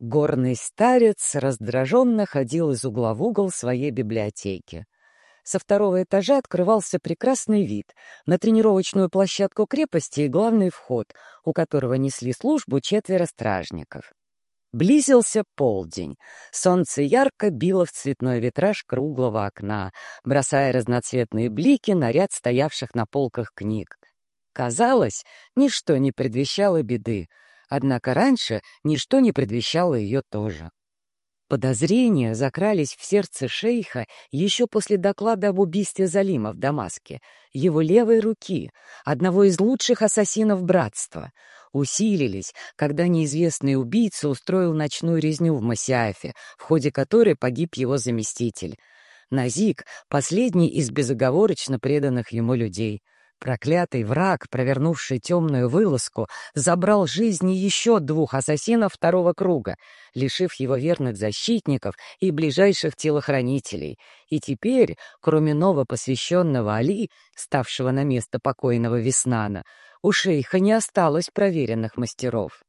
Горный старец раздраженно ходил из угла в угол своей библиотеки. Со второго этажа открывался прекрасный вид на тренировочную площадку крепости и главный вход, у которого несли службу четверо стражников. Близился полдень. Солнце ярко било в цветной витраж круглого окна, бросая разноцветные блики на ряд стоявших на полках книг. Казалось, ничто не предвещало беды, однако раньше ничто не предвещало ее тоже. Подозрения закрались в сердце шейха еще после доклада об убийстве Залима в Дамаске, его левой руки, одного из лучших ассасинов братства. Усилились, когда неизвестный убийца устроил ночную резню в Масиафе, в ходе которой погиб его заместитель. Назик — последний из безоговорочно преданных ему людей — Проклятый враг, провернувший темную вылазку, забрал жизни еще двух ассасинов второго круга, лишив его верных защитников и ближайших телохранителей. И теперь, кроме новопосвященного Али, ставшего на место покойного Веснана, у шейха не осталось проверенных мастеров.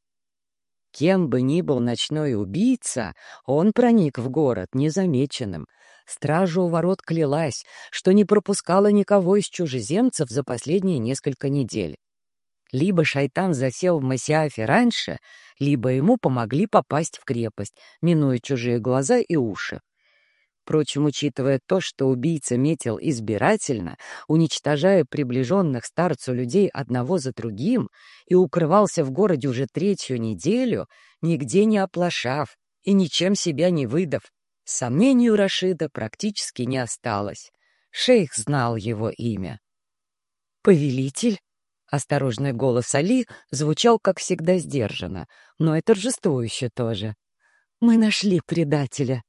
Кем бы ни был ночной убийца, он проник в город незамеченным — Стража у ворот клялась, что не пропускала никого из чужеземцев за последние несколько недель. Либо шайтан засел в Масиафе раньше, либо ему помогли попасть в крепость, минуя чужие глаза и уши. Впрочем, учитывая то, что убийца метил избирательно, уничтожая приближенных старцу людей одного за другим и укрывался в городе уже третью неделю, нигде не оплошав и ничем себя не выдав, Сомнений у Рашида практически не осталось. Шейх знал его имя. «Повелитель?» Осторожный голос Али звучал, как всегда, сдержанно, но и торжествующе тоже. «Мы нашли предателя».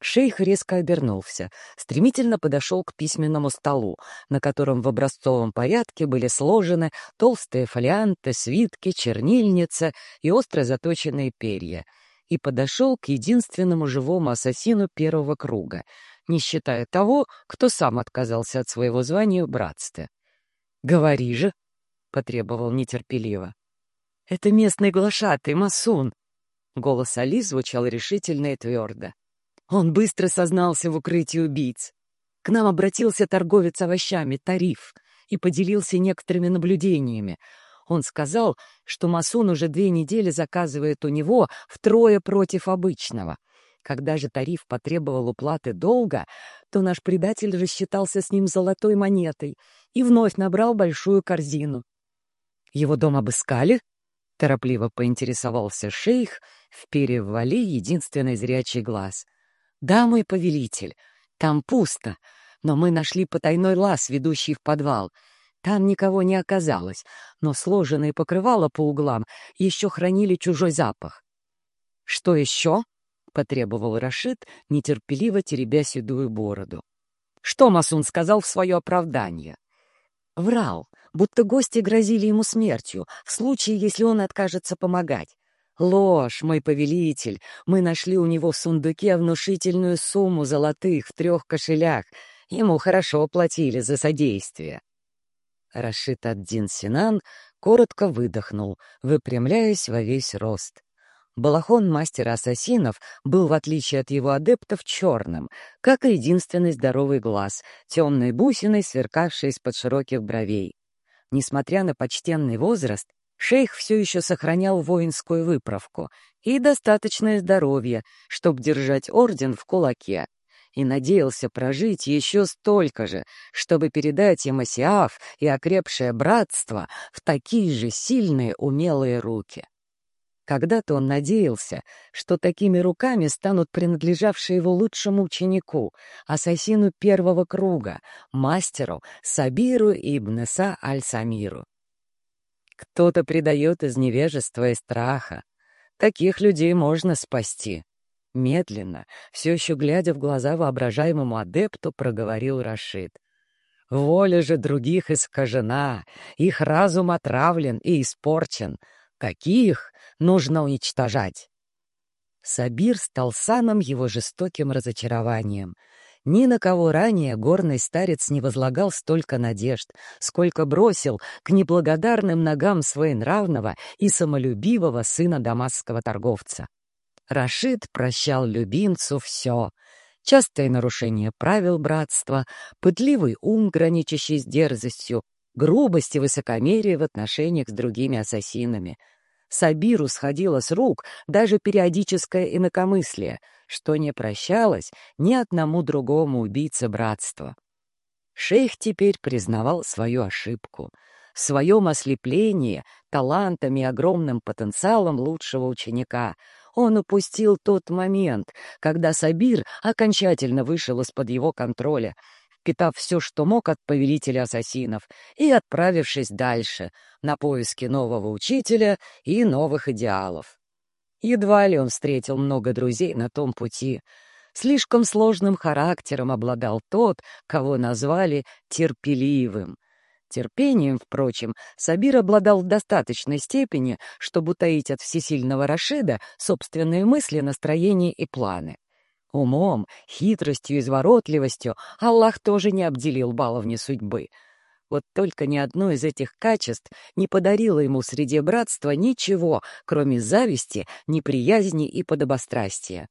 Шейх резко обернулся, стремительно подошел к письменному столу, на котором в образцовом порядке были сложены толстые фолианты, свитки, чернильница и остро заточенные перья — и подошел к единственному живому ассасину первого круга, не считая того, кто сам отказался от своего звания в братстве. «Говори же!» — потребовал нетерпеливо. «Это местный глашатый, Масун!» Голос Али звучал решительно и твердо. Он быстро сознался в укрытии убийц. К нам обратился торговец овощами, Тариф, и поделился некоторыми наблюдениями, он сказал, что Масун уже две недели заказывает у него втрое против обычного. Когда же тариф потребовал уплаты долга, то наш предатель рассчитался с ним золотой монетой и вновь набрал большую корзину. Его дом обыскали? Торопливо поинтересовался шейх, вперев в Али единственный зрячий глаз. «Да, мой повелитель, там пусто, но мы нашли потайной лаз, ведущий в подвал — там никого не оказалось, но сложенные покрывала по углам еще хранили чужой запах. «Что еще?» — потребовал Рашид, нетерпеливо теребя седую бороду. «Что Масун сказал в свое оправдание?» Врал, будто гости грозили ему смертью, в случае, если он откажется помогать. «Ложь, мой повелитель! Мы нашли у него в сундуке внушительную сумму золотых в трех кошелях. Ему хорошо платили за содействие». Рашид ад-Дин Синан коротко выдохнул, выпрямляясь во весь рост. Балахон мастера ассасинов был, в отличие от его адептов, черным, как и единственный здоровый глаз, темной бусиной, сверкавшей из-под широких бровей. Несмотря на почтенный возраст, шейх все еще сохранял воинскую выправку и достаточное здоровье, чтобы держать орден в кулаке и надеялся прожить еще столько же, чтобы передать им Осиаф и окрепшее братство в такие же сильные умелые руки. Когда-то он надеялся, что такими руками станут принадлежавшие его лучшему ученику, ассасину первого круга, мастеру Сабиру ибн Са аль-Самиру. Кто-то предает из невежества и страха. Таких людей можно спасти. Медленно, все еще глядя в глаза воображаемому адепту, проговорил Рашид. «Воля же других искажена, их разум отравлен и испорчен. Каких нужно уничтожать?» Сабир стал самым его жестоким разочарованием. Ни на кого ранее горный старец не возлагал столько надежд, сколько бросил к неблагодарным ногам своенравного и самолюбивого сына дамасского торговца. Рашид прощал любимцу все. Частое нарушение правил братства, пытливый ум, граничащий с дерзостью, грубость и высокомерие в отношениях с другими ассасинами. Сабиру сходило с рук даже периодическое инакомыслие, что не прощалось ни одному другому убийце братства. Шейх теперь признавал свою ошибку — в своем ослеплении, талантами и огромным потенциалом лучшего ученика — он упустил тот момент, когда Сабир окончательно вышел из-под его контроля, впитав все, что мог от повелителя ассасинов, и отправившись дальше, на поиски нового учителя и новых идеалов. Едва ли он встретил много друзей на том пути. Слишком сложным характером обладал тот, кого назвали терпеливым. Терпением, впрочем, Сабир обладал в достаточной степени, чтобы утаить от всесильного Рашида собственные мысли, настроения и планы. Умом, хитростью, изворотливостью Аллах тоже не обделил баловни судьбы. Вот только ни одно из этих качеств не подарило ему среди братства ничего, кроме зависти, неприязни и подобострастия.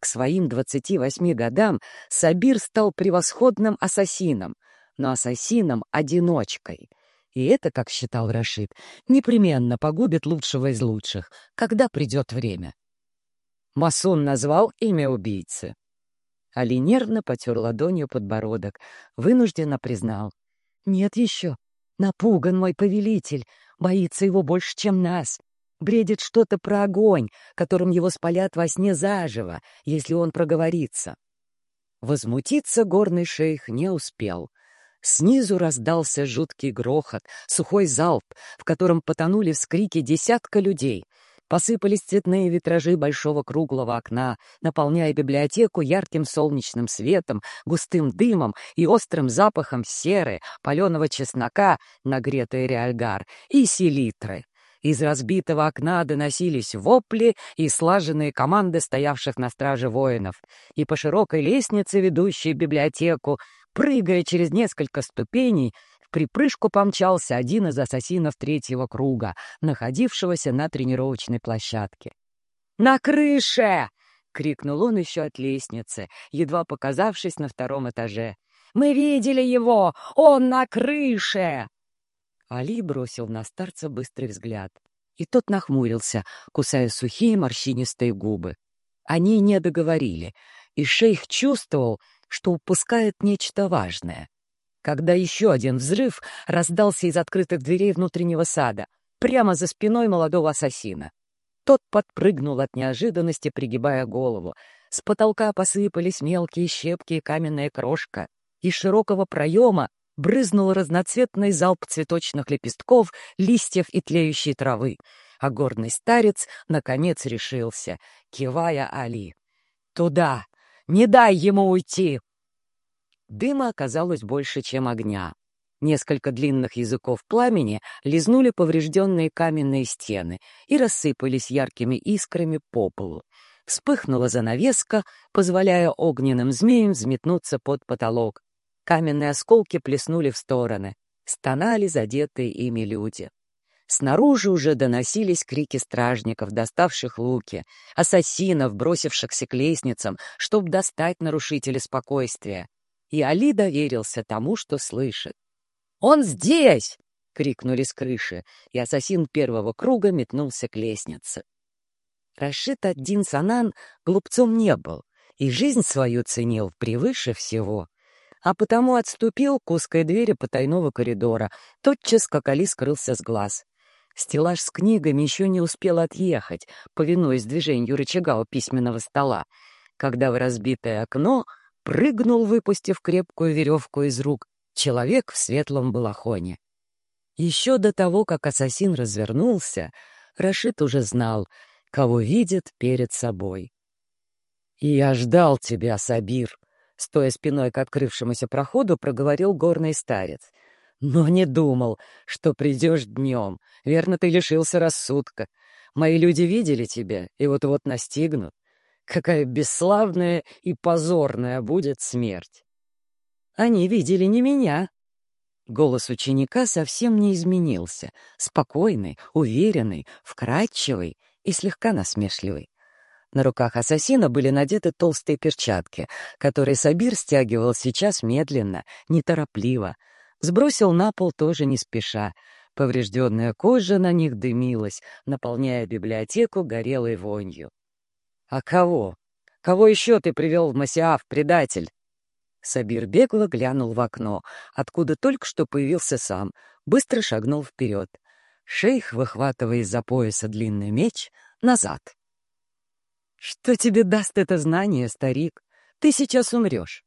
К своим двадцати восьми годам Сабир стал превосходным ассасином — но ассасином-одиночкой. И это, как считал Рашид, непременно погубит лучшего из лучших, когда придет время. Масон назвал имя убийцы. Али нервно потер ладонью подбородок, вынужденно признал. «Нет еще. Напуган мой повелитель, боится его больше, чем нас. Бредит что-то про огонь, которым его спалят во сне заживо, если он проговорится». Возмутиться горный шейх не успел — Снизу раздался жуткий грохот, сухой залп, в котором потонули вскрики десятка людей. Посыпались цветные витражи большого круглого окна, наполняя библиотеку ярким солнечным светом, густым дымом и острым запахом серы, паленого чеснока, нагретой реальгар, и селитры. Из разбитого окна доносились вопли и слаженные команды стоявших на страже воинов. И по широкой лестнице, ведущей в библиотеку, Прыгая через несколько ступеней, в припрыжку помчался один из ассасинов третьего круга, находившегося на тренировочной площадке. «На крыше!» — крикнул он еще от лестницы, едва показавшись на втором этаже. «Мы видели его! Он на крыше!» Али бросил на старца быстрый взгляд, и тот нахмурился, кусая сухие морщинистые губы. Они не договорили, и шейх чувствовал, что упускает нечто важное. Когда еще один взрыв раздался из открытых дверей внутреннего сада, прямо за спиной молодого ассасина. Тот подпрыгнул от неожиданности, пригибая голову. С потолка посыпались мелкие щепки и каменная крошка. Из широкого проема брызнул разноцветный залп цветочных лепестков, листьев и тлеющей травы. А горный старец, наконец, решился, кивая Али. «Туда! Не дай ему уйти!» Дыма оказалось больше, чем огня. Несколько длинных языков пламени лизнули поврежденные каменные стены и рассыпались яркими искрами по полу. Вспыхнула занавеска, позволяя огненным змеям взметнуться под потолок. Каменные осколки плеснули в стороны. Стонали задетые ими люди. Снаружи уже доносились крики стражников, доставших луки, ассасинов, бросившихся к лестницам, чтобы достать нарушителя спокойствия. И Али доверился тому, что слышит. «Он здесь!» — крикнули с крыши, и ассасин первого круга метнулся к лестнице. Рашид один Санан глупцом не был и жизнь свою ценил превыше всего а потому отступил к узкой двери потайного коридора, тотчас как Али скрылся с глаз. Стеллаж с книгами еще не успел отъехать, повинуясь движению рычага у письменного стола, когда в разбитое окно прыгнул, выпустив крепкую веревку из рук, человек в светлом балахоне. Еще до того, как ассасин развернулся, Рашид уже знал, кого видит перед собой. «Я ждал тебя, Сабир», — стоя спиной к открывшемуся проходу, проговорил горный старец — но не думал, что придешь днем. Верно, ты лишился рассудка. Мои люди видели тебя и вот-вот настигнут. Какая бесславная и позорная будет смерть. Они видели не меня. Голос ученика совсем не изменился. Спокойный, уверенный, вкрадчивый и слегка насмешливый. На руках ассасина были надеты толстые перчатки, которые Сабир стягивал сейчас медленно, неторопливо. Сбросил на пол тоже не спеша. Поврежденная кожа на них дымилась, наполняя библиотеку горелой вонью. «А кого? Кого еще ты привел в Масиаф, предатель?» Сабир бегло глянул в окно, откуда только что появился сам, быстро шагнул вперед. Шейх, выхватывая из-за пояса длинный меч, назад. «Что тебе даст это знание, старик? Ты сейчас умрешь».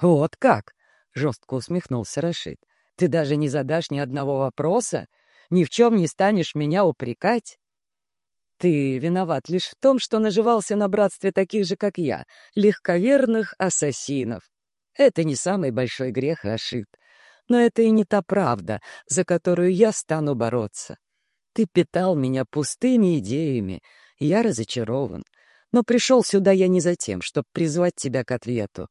«Вот как?» — жестко усмехнулся Рашид. «Ты даже не задашь ни одного вопроса? Ни в чем не станешь меня упрекать?» «Ты виноват лишь в том, что наживался на братстве таких же, как я, легковерных ассасинов. Это не самый большой грех, Рашид. Но это и не та правда, за которую я стану бороться. Ты питал меня пустыми идеями, я разочарован. Но пришел сюда я не за тем, чтобы призвать тебя к ответу.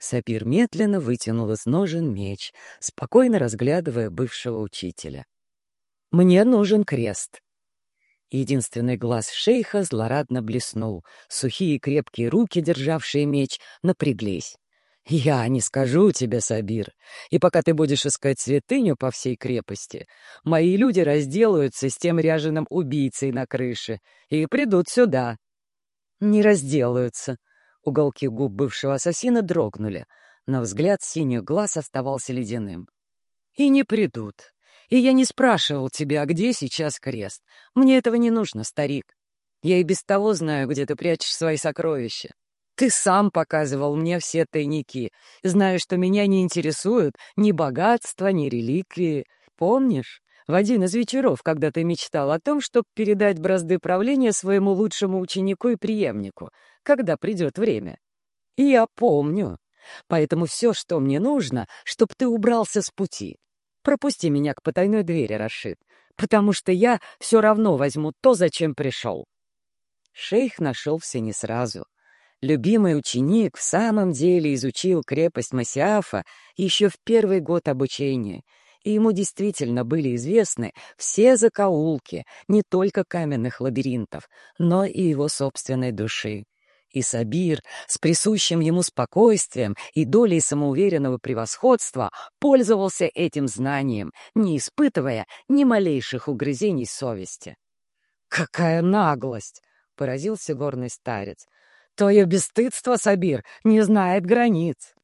Сапир медленно вытянул из ножен меч, спокойно разглядывая бывшего учителя. «Мне нужен крест». Единственный глаз шейха злорадно блеснул. Сухие крепкие руки, державшие меч, напряглись. «Я не скажу тебе, Сабир, и пока ты будешь искать святыню по всей крепости, мои люди разделаются с тем ряженым убийцей на крыше и придут сюда». «Не разделаются». Уголки губ бывшего ассасина дрогнули, но взгляд синих глаз оставался ледяным. «И не придут. И я не спрашивал тебя, где сейчас крест. Мне этого не нужно, старик. Я и без того знаю, где ты прячешь свои сокровища. Ты сам показывал мне все тайники, зная, что меня не интересуют ни богатство, ни реликвии. Помнишь, в один из вечеров, когда ты мечтал о том, чтобы передать бразды правления своему лучшему ученику и преемнику, когда придет время? Я помню. Поэтому все, что мне нужно, чтобы ты убрался с пути. Пропусти меня к потайной двери, Рашид, потому что я все равно возьму то, зачем пришел. Шейх нашелся не сразу — Любимый ученик в самом деле изучил крепость Масиафа еще в первый год обучения, и ему действительно были известны все закоулки не только каменных лабиринтов, но и его собственной души. И Сабир с присущим ему спокойствием и долей самоуверенного превосходства пользовался этим знанием, не испытывая ни малейших угрызений совести. «Какая наглость!» — поразился горный старец — Твое бесстыдство, Сабир, не знает границ.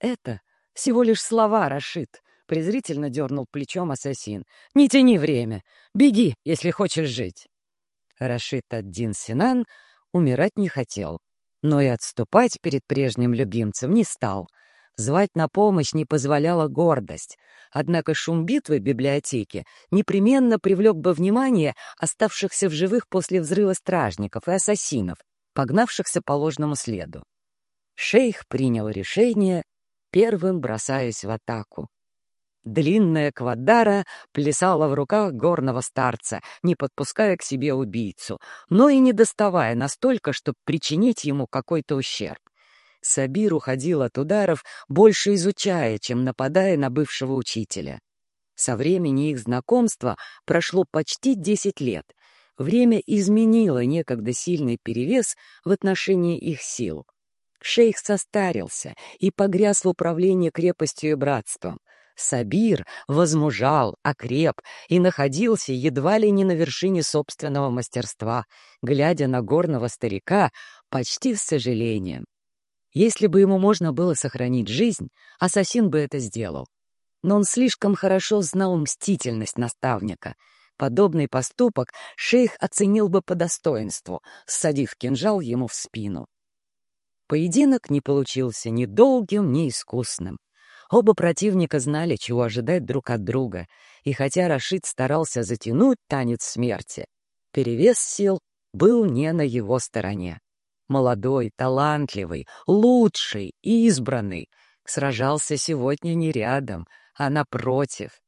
Это всего лишь слова, Рашид, — презрительно дернул плечом ассасин. Не тяни время. Беги, если хочешь жить. Рашид Аддин Синан умирать не хотел, но и отступать перед прежним любимцем не стал. Звать на помощь не позволяла гордость. Однако шум битвы в библиотеке непременно привлек бы внимание оставшихся в живых после взрыва стражников и ассасинов, погнавшихся по ложному следу. Шейх принял решение, первым бросаясь в атаку. Длинная квадара плясала в руках горного старца, не подпуская к себе убийцу, но и не доставая настолько, чтобы причинить ему какой-то ущерб. Сабир уходил от ударов, больше изучая, чем нападая на бывшего учителя. Со времени их знакомства прошло почти десять лет — Время изменило некогда сильный перевес в отношении их сил. Шейх состарился и погряз в управлении крепостью и братством. Сабир возмужал, окреп и находился едва ли не на вершине собственного мастерства, глядя на горного старика почти с сожалением. Если бы ему можно было сохранить жизнь, ассасин бы это сделал. Но он слишком хорошо знал мстительность наставника — Подобный поступок шейх оценил бы по достоинству, ссадив кинжал ему в спину. Поединок не получился ни долгим, ни искусным. Оба противника знали, чего ожидать друг от друга, и хотя Рашид старался затянуть танец смерти, перевес сил был не на его стороне. Молодой, талантливый, лучший, избранный сражался сегодня не рядом, а напротив,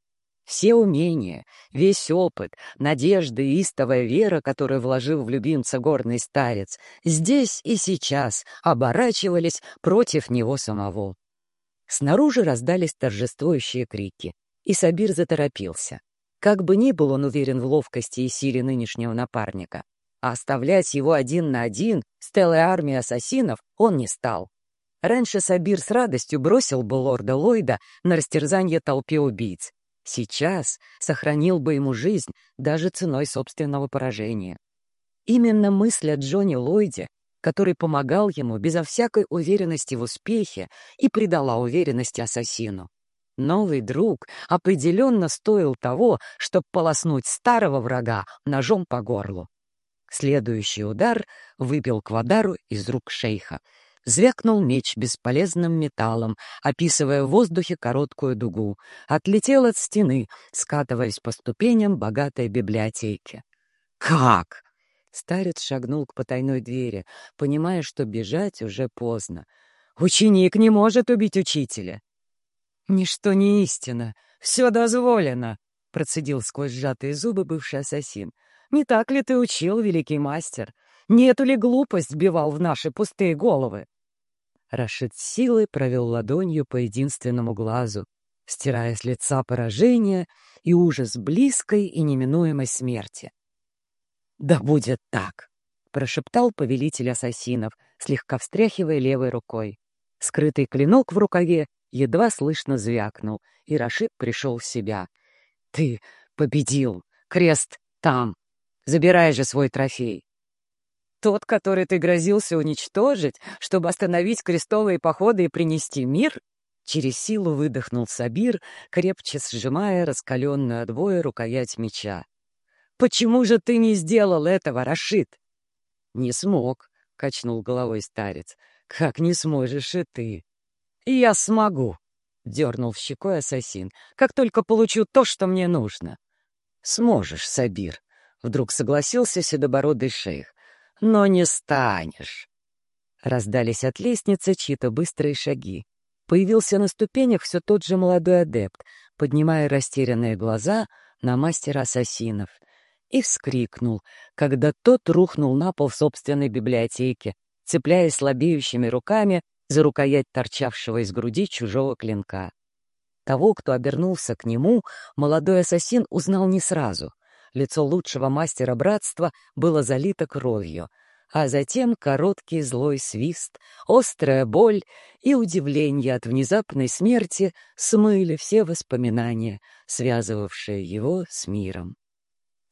все умения, весь опыт, надежда и истовая вера, которую вложил в любимца горный старец, здесь и сейчас оборачивались против него самого. Снаружи раздались торжествующие крики, и Сабир заторопился. Как бы ни был он уверен в ловкости и силе нынешнего напарника, а оставлять его один на один с целой армией ассасинов он не стал. Раньше Сабир с радостью бросил бы лорда Ллойда на растерзание толпе убийц. Сейчас сохранил бы ему жизнь даже ценой собственного поражения. Именно мысль о Джонни Ллойде, который помогал ему безо всякой уверенности в успехе и придала уверенности ассасину. Новый друг определенно стоил того, чтобы полоснуть старого врага ножом по горлу. Следующий удар выбил Квадару из рук шейха. Звякнул меч бесполезным металлом, описывая в воздухе короткую дугу. Отлетел от стены, скатываясь по ступеням богатой библиотеки. «Как?» Старец шагнул к потайной двери, понимая, что бежать уже поздно. «Ученик не может убить учителя!» «Ничто не истина, все дозволено!» — процедил сквозь сжатые зубы бывший ассасин. «Не так ли ты учил, великий мастер? Нету ли глупость вбивал в наши пустые головы?» Рашид силой провел ладонью по единственному глазу, стирая с лица поражение и ужас близкой и неминуемой смерти. «Да будет так!» — прошептал повелитель ассасинов, слегка встряхивая левой рукой. Скрытый клинок в рукаве едва слышно звякнул, и Рашид пришел в себя. «Ты победил! Крест там! Забирай же свой трофей!» «Тот, который ты грозился уничтожить, чтобы остановить крестовые походы и принести мир?» Через силу выдохнул Сабир, крепче сжимая раскаленную от рукоять меча. Почему же ты не сделал этого, Рашид?» «Не смог», — качнул головой старец. «Как не сможешь и ты?» «Я смогу», — дернул в щекой ассасин, «как только получу то, что мне нужно». «Сможешь, Сабир», — вдруг согласился седобородый шейх. «Но не станешь». Раздались от лестницы чьи-то быстрые шаги. Появился на ступенях все тот же молодой адепт, поднимая растерянные глаза на мастера ассасинов — и вскрикнул, когда тот рухнул на пол в собственной библиотеке, цепляясь слабеющими руками за рукоять торчавшего из груди чужого клинка. Того, кто обернулся к нему, молодой ассасин узнал не сразу. Лицо лучшего мастера братства было залито кровью, а затем короткий злой свист, острая боль и удивление от внезапной смерти смыли все воспоминания, связывавшие его с миром.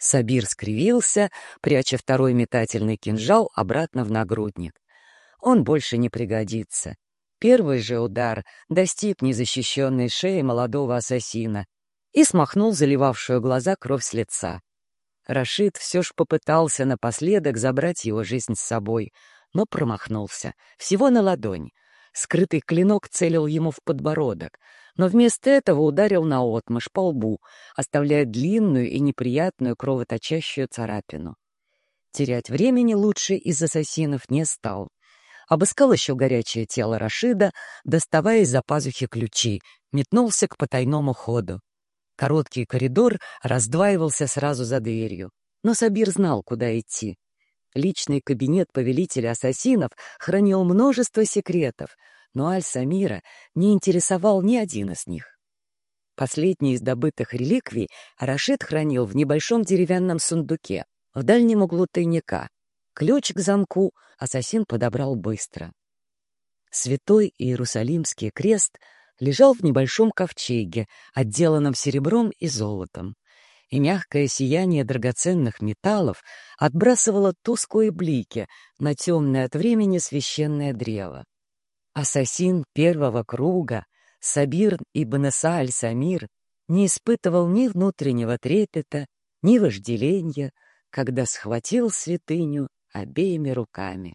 Сабир скривился, пряча второй метательный кинжал обратно в нагрудник. Он больше не пригодится. Первый же удар достиг незащищенной шеи молодого ассасина и смахнул заливавшую глаза кровь с лица. Рашид все ж попытался напоследок забрать его жизнь с собой, но промахнулся. Всего на ладонь. Скрытый клинок целил ему в подбородок — но вместо этого ударил наотмашь по лбу, оставляя длинную и неприятную кровоточащую царапину. Терять времени лучше из ассасинов не стал. Обыскал еще горячее тело Рашида, доставая из-за пазухи ключи, метнулся к потайному ходу. Короткий коридор раздваивался сразу за дверью, но Сабир знал, куда идти. Личный кабинет повелителя ассасинов хранил множество секретов — но Аль-Самира не интересовал ни один из них. Последний из добытых реликвий Рашид хранил в небольшом деревянном сундуке в дальнем углу тайника. Ключ к замку ассасин подобрал быстро. Святой Иерусалимский крест лежал в небольшом ковчеге, отделанном серебром и золотом, и мягкое сияние драгоценных металлов отбрасывало тусклые блики на темное от времени священное древо. Ассасин первого круга, Сабир ибн Аль-Самир, не испытывал ни внутреннего трепета, ни вожделения, когда схватил святыню обеими руками.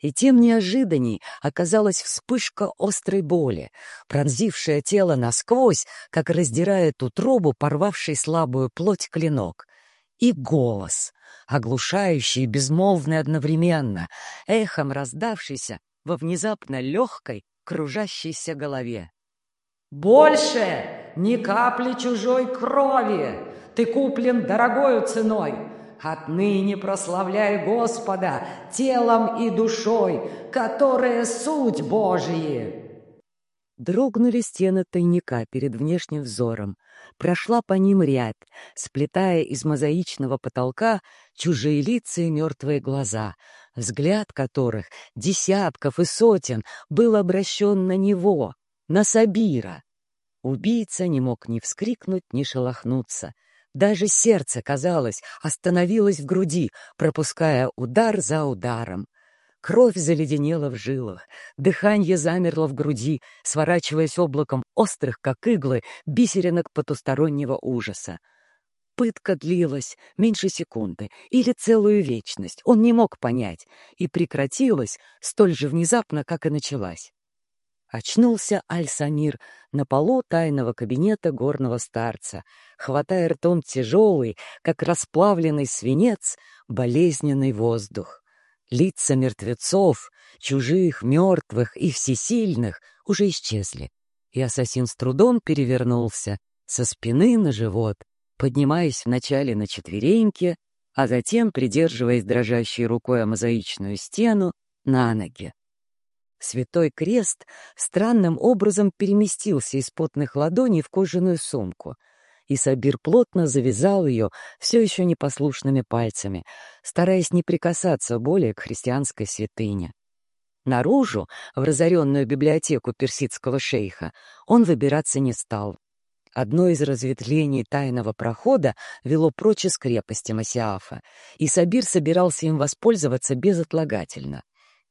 И тем неожиданней оказалась вспышка острой боли, пронзившая тело насквозь, как раздирает утробу, порвавший слабую плоть клинок. И голос, оглушающий и безмолвный одновременно, эхом раздавшийся во внезапно легкой, кружащейся голове. «Больше ни капли чужой крови! Ты куплен дорогою ценой! Отныне прославляй Господа телом и душой, которые суть Божьи!» Дрогнули стены тайника перед внешним взором. Прошла по ним ряд, сплетая из мозаичного потолка чужие лица и мертвые глаза, взгляд которых, десятков и сотен, был обращен на него, на Сабира. Убийца не мог ни вскрикнуть, ни шелохнуться. Даже сердце, казалось, остановилось в груди, пропуская удар за ударом. Кровь заледенела в жилах, дыхание замерло в груди, сворачиваясь облаком острых, как иглы, бисеринок потустороннего ужаса. Пытка длилась меньше секунды или целую вечность, он не мог понять, и прекратилась столь же внезапно, как и началась. Очнулся Аль-Самир на полу тайного кабинета горного старца, хватая ртом тяжелый, как расплавленный свинец, болезненный воздух. Лица мертвецов, чужих, мертвых и всесильных, уже исчезли, и ассасин с трудом перевернулся со спины на живот, поднимаясь вначале на четвереньки, а затем, придерживаясь дрожащей рукой о мозаичную стену, на ноги. Святой крест странным образом переместился из потных ладоней в кожаную сумку — и Сабир плотно завязал ее все еще непослушными пальцами, стараясь не прикасаться более к христианской святыне. Наружу, в разоренную библиотеку персидского шейха, он выбираться не стал. Одно из разветвлений тайного прохода вело прочь из крепости Масиафа, и Сабир собирался им воспользоваться безотлагательно.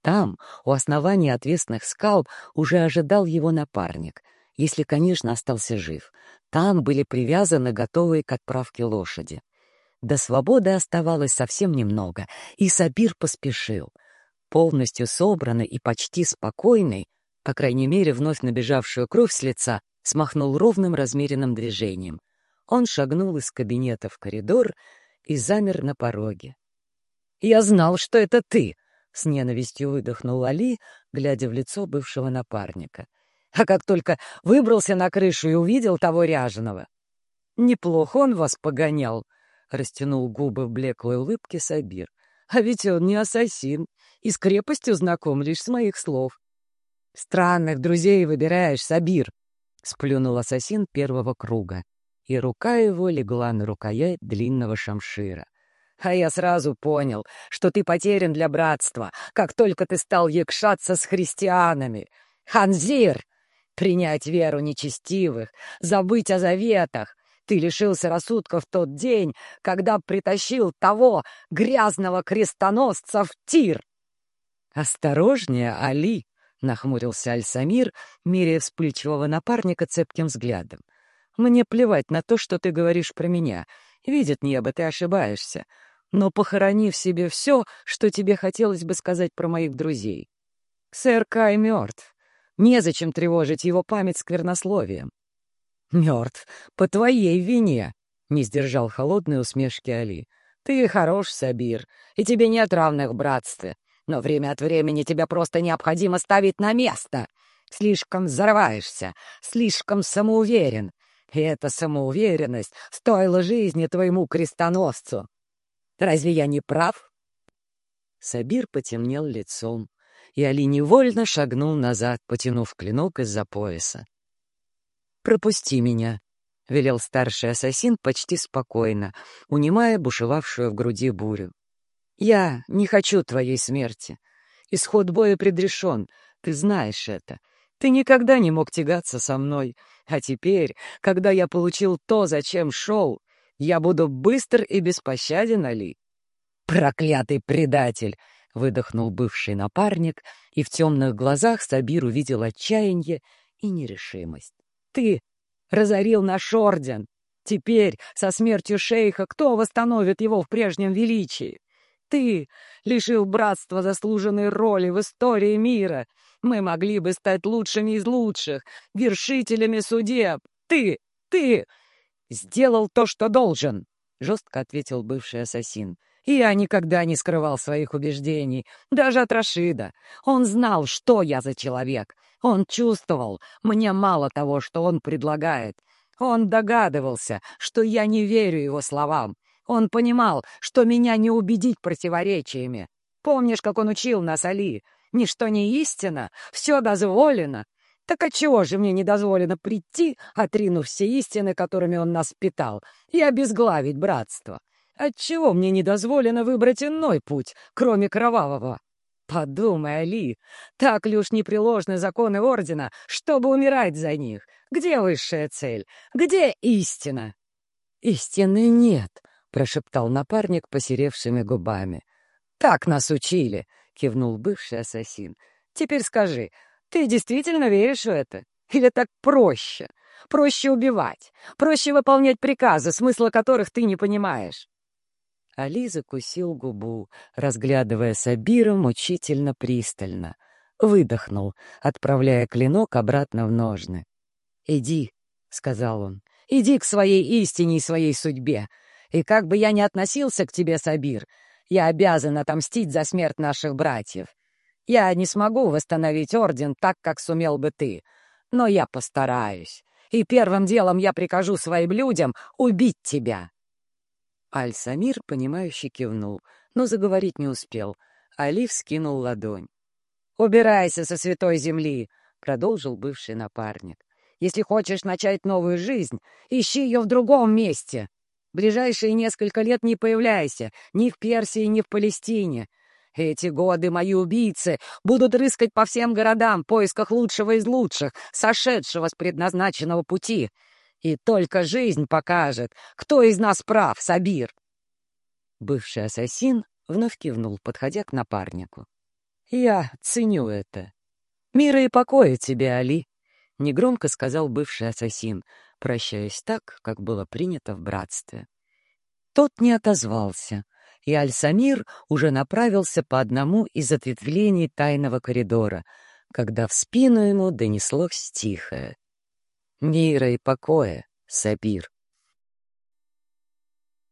Там, у основания отвесных скал, уже ожидал его напарник, если, конечно, остался жив — там были привязаны готовые к отправке лошади. До свободы оставалось совсем немного, и Сабир поспешил. Полностью собранный и почти спокойный, по крайней мере, вновь набежавшую кровь с лица, смахнул ровным размеренным движением. Он шагнул из кабинета в коридор и замер на пороге. «Я знал, что это ты!» — с ненавистью выдохнул Али, глядя в лицо бывшего напарника а как только выбрался на крышу и увидел того ряженого. «Неплохо он вас погонял», — растянул губы в блеклой улыбке Сабир. «А ведь он не ассасин, и с крепостью знаком лишь с моих слов». «Странных друзей выбираешь, Сабир», — сплюнул ассасин первого круга, и рука его легла на рукоять длинного шамшира. «А я сразу понял, что ты потерян для братства, как только ты стал якшаться с христианами. Ханзир!» Принять веру нечестивых, забыть о заветах. Ты лишился рассудка в тот день, когда притащил того грязного крестоносца в тир. «Осторожнее, Али!» — нахмурился Аль-Самир, меряя вспыльчивого напарника цепким взглядом. «Мне плевать на то, что ты говоришь про меня. Видит небо, ты ошибаешься. Но похорони в себе все, что тебе хотелось бы сказать про моих друзей. Сэр Кай мертв. Незачем тревожить его память сквернословием. «Мертв. По твоей вине!» — не сдержал холодной усмешки Али. «Ты хорош, Сабир, и тебе нет равных в братстве. Но время от времени тебя просто необходимо ставить на место. Слишком взорваешься, слишком самоуверен. И эта самоуверенность стоила жизни твоему крестоносцу. Разве я не прав?» Сабир потемнел лицом и Али невольно шагнул назад, потянув клинок из-за пояса. «Пропусти меня», — велел старший ассасин почти спокойно, унимая бушевавшую в груди бурю. «Я не хочу твоей смерти. Исход боя предрешен, ты знаешь это. Ты никогда не мог тягаться со мной, а теперь, когда я получил то, зачем шел, я буду быстр и беспощаден, Али». «Проклятый предатель!» Выдохнул бывший напарник, и в темных глазах Сабир увидел отчаяние и нерешимость. «Ты разорил наш орден! Теперь, со смертью шейха, кто восстановит его в прежнем величии? Ты лишил братства заслуженной роли в истории мира. Мы могли бы стать лучшими из лучших, вершителями судеб. Ты, ты сделал то, что должен!» — жестко ответил бывший ассасин. И я никогда не скрывал своих убеждений, даже от Рашида. Он знал, что я за человек. Он чувствовал, мне мало того, что он предлагает. Он догадывался, что я не верю его словам. Он понимал, что меня не убедить противоречиями. Помнишь, как он учил нас, Али? Ничто не истина, все дозволено. Так отчего же мне не дозволено прийти, отринув все истины, которыми он нас питал, и обезглавить братство? Отчего мне не дозволено выбрать иной путь, кроме кровавого? Подумай, Али, так ли уж непреложны законы Ордена, чтобы умирать за них? Где высшая цель? Где истина? Истины нет, — прошептал напарник посеревшими губами. «Так нас учили!» — кивнул бывший ассасин. «Теперь скажи, ты действительно веришь в это? Или так проще? Проще убивать, проще выполнять приказы, смысла которых ты не понимаешь?» Али закусил губу, разглядывая Сабира мучительно пристально. Выдохнул, отправляя клинок обратно в ножны. «Иди», — сказал он, — «иди к своей истине и своей судьбе. И как бы я ни относился к тебе, Сабир, я обязан отомстить за смерть наших братьев. Я не смогу восстановить орден так, как сумел бы ты, но я постараюсь. И первым делом я прикажу своим людям убить тебя». Аль-Самир, понимающе кивнул, но заговорить не успел. Али вскинул ладонь. «Убирайся со святой земли!» — продолжил бывший напарник. «Если хочешь начать новую жизнь, ищи ее в другом месте. Ближайшие несколько лет не появляйся ни в Персии, ни в Палестине. Эти годы мои убийцы будут рыскать по всем городам в поисках лучшего из лучших, сошедшего с предназначенного пути. И только жизнь покажет, кто из нас прав, Сабир. Бывший ассасин вновь кивнул, подходя к напарнику. «Я ценю это. Мира и покоя тебе, Али», — негромко сказал бывший ассасин, прощаясь так, как было принято в братстве. Тот не отозвался, и Аль-Самир уже направился по одному из ответвлений тайного коридора, когда в спину ему донеслось тихое. «Мира и покоя, Сабир».